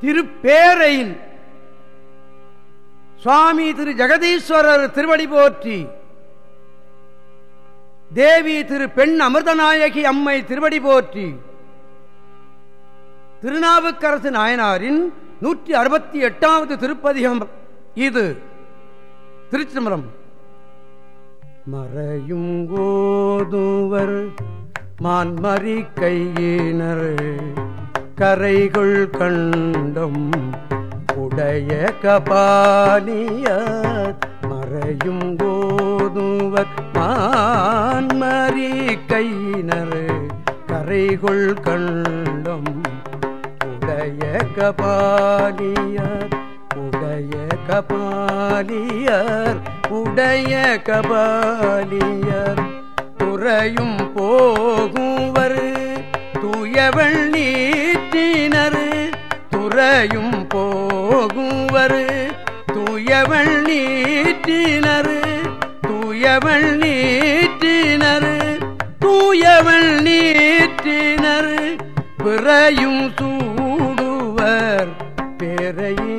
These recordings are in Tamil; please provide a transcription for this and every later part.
திருப்பேரையில் சுவாமி திரு ஜெகதீஸ்வரர் திருவடி போற்றி தேவி திரு பெண் அமிர்தநாயகி அம்மை திருவடி போற்றி திருநாவுக்கரசு நாயனாரின் நூற்றி அறுபத்தி எட்டாவது திருப்பதிகம் இது. திருச்சிதம்பரம். மறையும் கோதுவர் மான்மறி கையினர். கரைகள் கண்டம் உடைய கபாலிய மறையும் கோதுவர் மான்மறி கையினர் கரைகள் கண்டம் உடைய கபாலியர் உடைய கபாலியர் உடைய கபாலியர். துறையும் போகுவர் தூயவள் நீற்றினர் துறையும் போகுவர் தூயவள் நீற்றினர். தூயவள் நீற்றினர். தூயவள் நீற்றினர். பிறையும் சூடுவர் பேரையிலாளரே.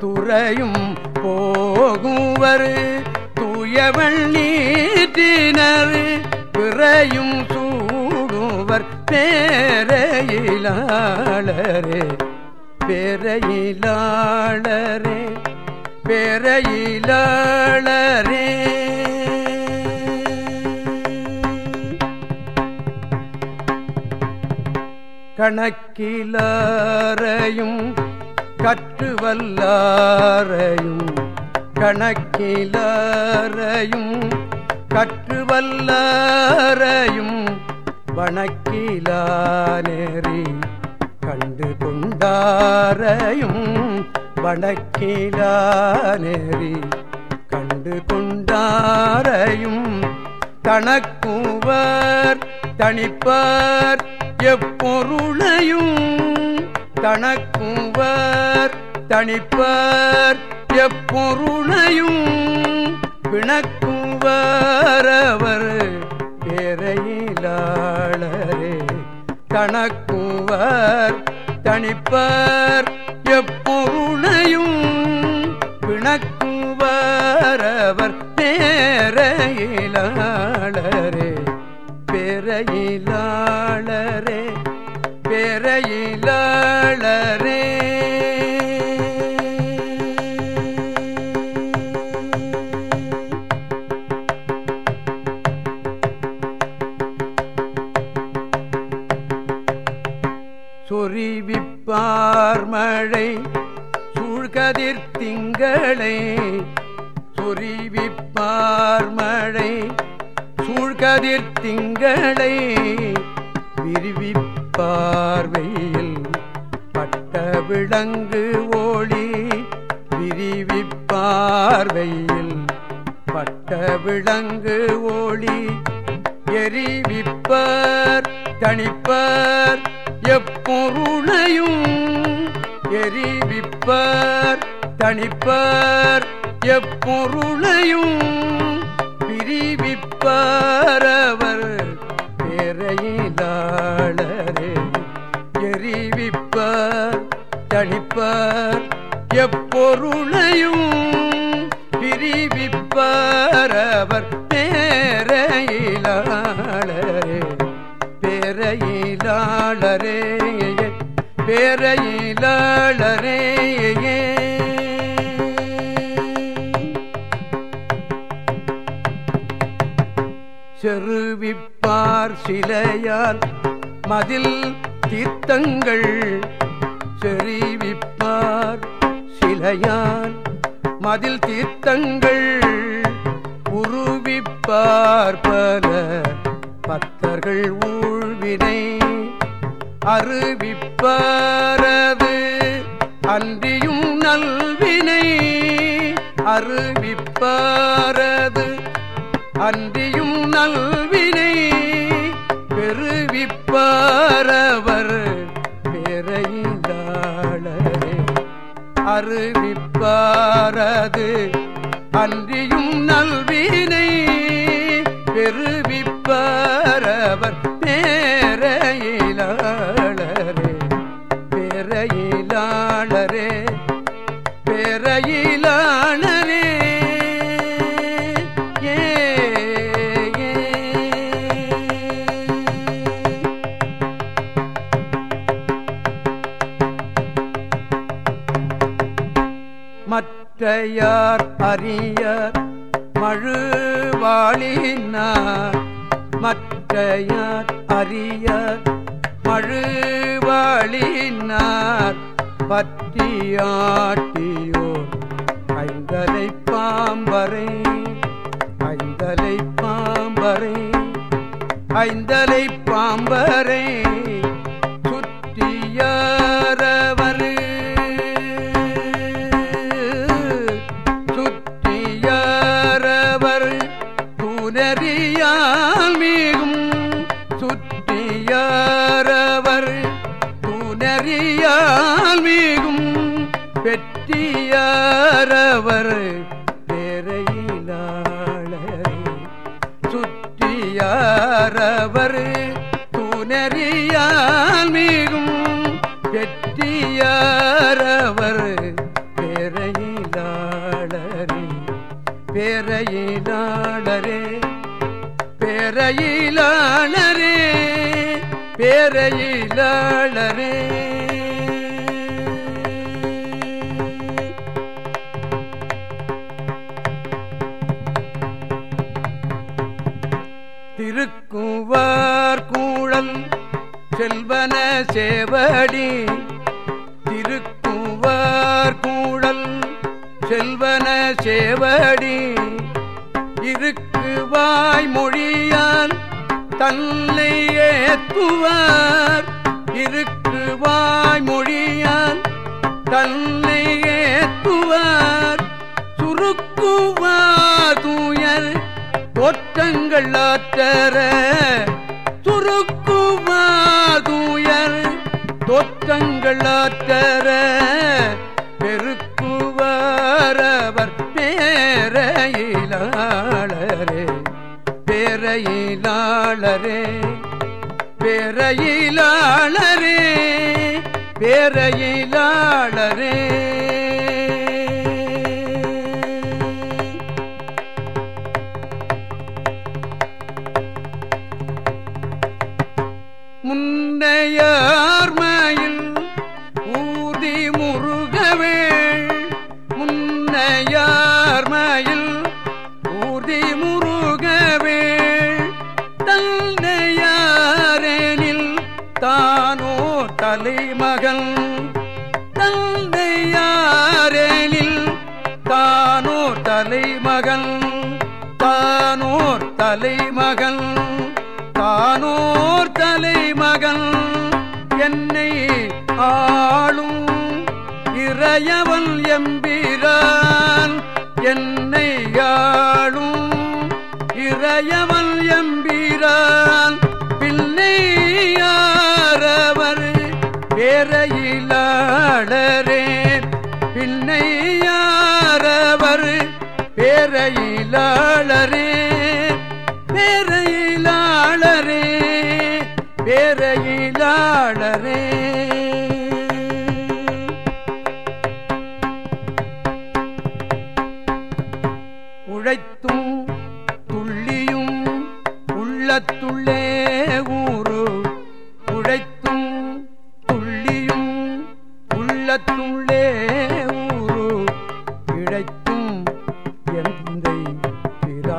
துறையும் போகுவர் தூயவள் நீற்றினர். பிறையும் சூடுவர் பேரையிலாளரே பேரையிலாளரே பேரையிலாளரே. கணக்கிலாரையும் கற்றுவல்லாரையும் கணக்கிலாரையும் கற்றுவல்லாரையும் வணக்கிலானேறி கண்டு கொண்டாரையும் வணக்கிலானேறி கண்டு கொண்டாரையும் தனக்குவர் தனிப்பார் எப்பொருளையும் தனக்குவர் தனிப்பார் எப்பொருளையும் பிணக்குவரவர் பேரையிலாள் தனக்குவர் தனிப்பர் எப்பொருளையும் பிணக்குவரவர் பேரையிலாளரே பேரையிலாளரே சூழ்கதிர் திங்களை சொரிவிப்பார் மழை. சூழ்கதிர் திங்களை விரிவிப்பார்வையில் பட்ட விளங்கு ஓழி விரிவிப்பார்வையில் பட்ட விளங்கு ஓழி எரிவிப்பர் தணிப்பர் எப்பொருளையும் எரிவிப்பர் தனிப்பர் எப்பொருளையும் பிரிவிப்பரவர் பேரையிலாளரே எரிவிப்பர் தனிப்பர் எப்பொருளையும் பிரிவிப்பரவர் பேரையிலாளரே பேரையிலாளரே பேரையிலாளரே செருவிப்பார் சிலையால் மதில் தீர்த்தங்கள். செறிவிப்பார் சிலையால் மதில் தீர்த்தங்கள். உருவிப்பார் பல பத்தர்கள் ஊழ்வினை. அறிவிப்பாரது அன்றியும் நல்வினை அறிவிப்பாரது அன்றியும் நல்வினை பெருவிப்பரவர் பேரையிலாளரே அறிவிப்பாரது அன்றியும் நல்வினை பெருவிப்பரவர் மற்றையார் அறியர் மழுவாளினார். மற்றையார் அறியர் மழுவாளினார். பற்றியாட்டியோர் ஐந்தலை பாம்பரை ஐந்தலை பாம்பரை ஐந்தலை பாம்பரை சுற்றியாரவர் பெற்றியாரவர் பேரையிலாளரே சுற்றியாரவர் தூணறியால் மிகும் பெற்றியாரவர் பேரையிலாளரே பேரையிலாளரே பேரையிலாளரே பேரையில் சேவடி. திருக்குவார் கூடல் செல்வன சேவடி. இருக்குவாய் மொழியால் தன்னை ஏத்துவார். இருக்குவாய் மொழியால் தன்னை ஏத்துவார். சுருக்குவார் தூயர் தோற்றங்கள் ஆற்றர தோற்றங்கள் ஆற்றர பேரையிலாளரே பேரையிலாளரே பேரையிலாளரே பேரையிலாளரே. முன்னையார்மையில் ஊர்தி முருகவே தன்னையாரேனில் தானோ தலைமகன் தந்தையாரேனில் தானோ தலைமகன் தானோர் தலைமகன் தானோர் தலைமகன் என்னை ஆளும் இறையவன் எம்பிரான். என்னை யாழும் இறையவன் எம்பிரான். பிள்ளையாரவர் பேரையிலாளரே பிள்ளையாரவர் பேரையிலாளரே பேர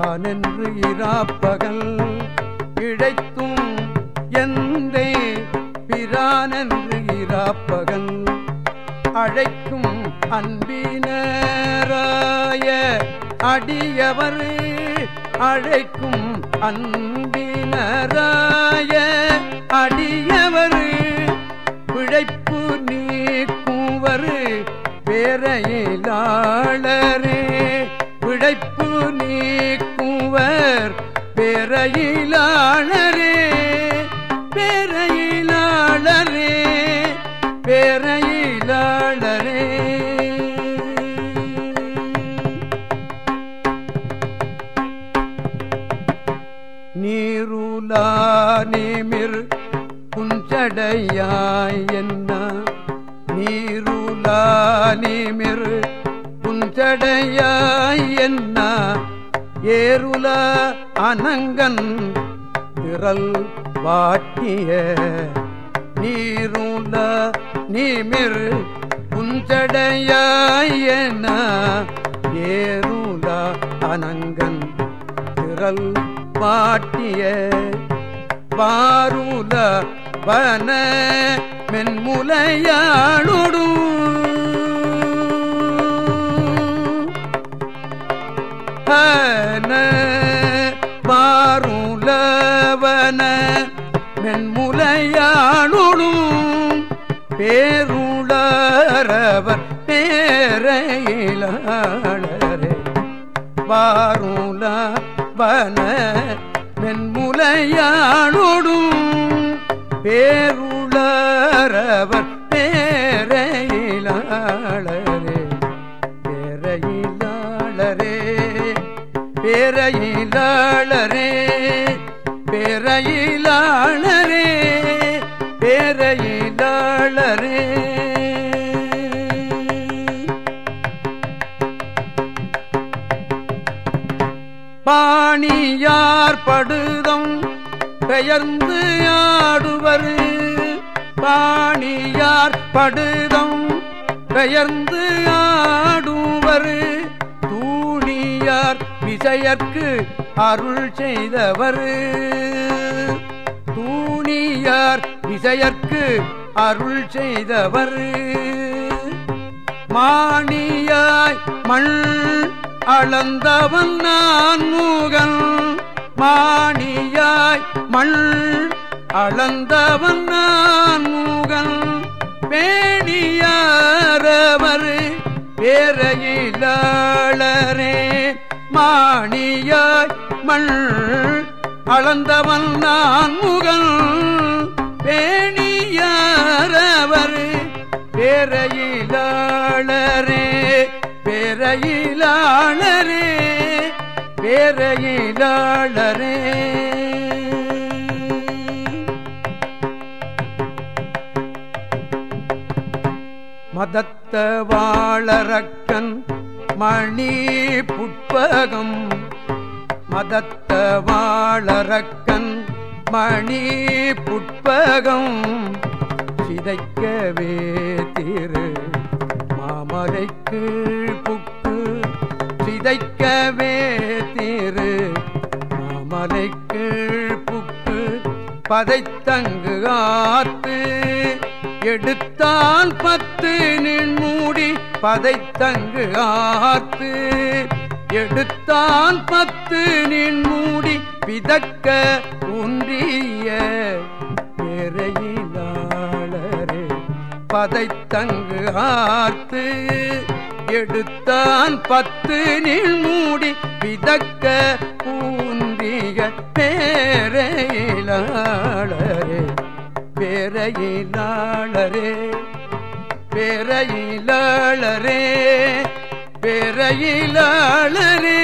பிரானென்று இராப்பகல் இழைத்தும் எந்தை பிரானென்று இராப்பகல் அழைக்கும் அன்பினராய அடியவர் அழைக்கும் அன்பினராய அடியவர் பிழைப்பு நீக்குவர் பேரையிலாளரே. பேரையிலாளரே பேரையிலாளரே பேரையிலாளரே. நீருலா நிமிர் புஞ்சடையாய் என்ன? நீருலா நிமிர் புஞ்சடையாய் என்ன? ஏருல அனங்கன் திரள் வாட்டிய நீருல நீமிர் செஞ்சடையாயன ஏருல அனங்கன் திரல் பாட்டிய பாருல வன மென்முலையாளொடு பாருலவன மென்முலையாளொடும் பேருளரவர் பேரையிலாளரே. வாருல வன பேருளரவர் பேரையிலாளரே பேரையிலாளரே. பேரையிலாளரே பேரையிலாளரே பேரையிலாளரே. பாணியார் படுதம் பெயர்ந்து ஆடுவர். பாணியார் படுதம் பெயர்ந்து ஆடுவர். செயற்கு அருள் செய்தவர். தூணியார் விசையற்கு அருள் செய்தவர். மாணியாய் மண் அளந்தவன் நான் மூகன். மாணியாய் மண் அளந்தவன் நான் மூகன். பேணியாரவர் பேரையிலாளரே மாணியாய் மண் அளந்தவன் நான் முகன். பேணியாரவர் பேரையிலாளரே பேரையிலாளரே பேரையிலாளரே. மதத்த வாழறக்கன் மணி புட்பகம் மதத்த வாழறக்கன் மணி புட்பகம். சிதைக்கவே திரு மாமரைக்கு புக்கு. சிதைக்கவே திரு மாமரைக்கு புக்கு. பதைத்தங்கு ஆத்து எடுத்தான் பத்து நின்மூடி பதைத்தங்கு ஆத்து. எடுத்தான் பத்து நின் மூடி பிதக்க உன்றிய பெறையிலாளரே பதைத்தங்கு ஆர்த்து எடுத்தான் பத்து நின்மூடி பிதக்க ஊன்றிய பேரையிலாளரே பேரையிலாளரே பேரையிலாளரே பேரையிலாளரே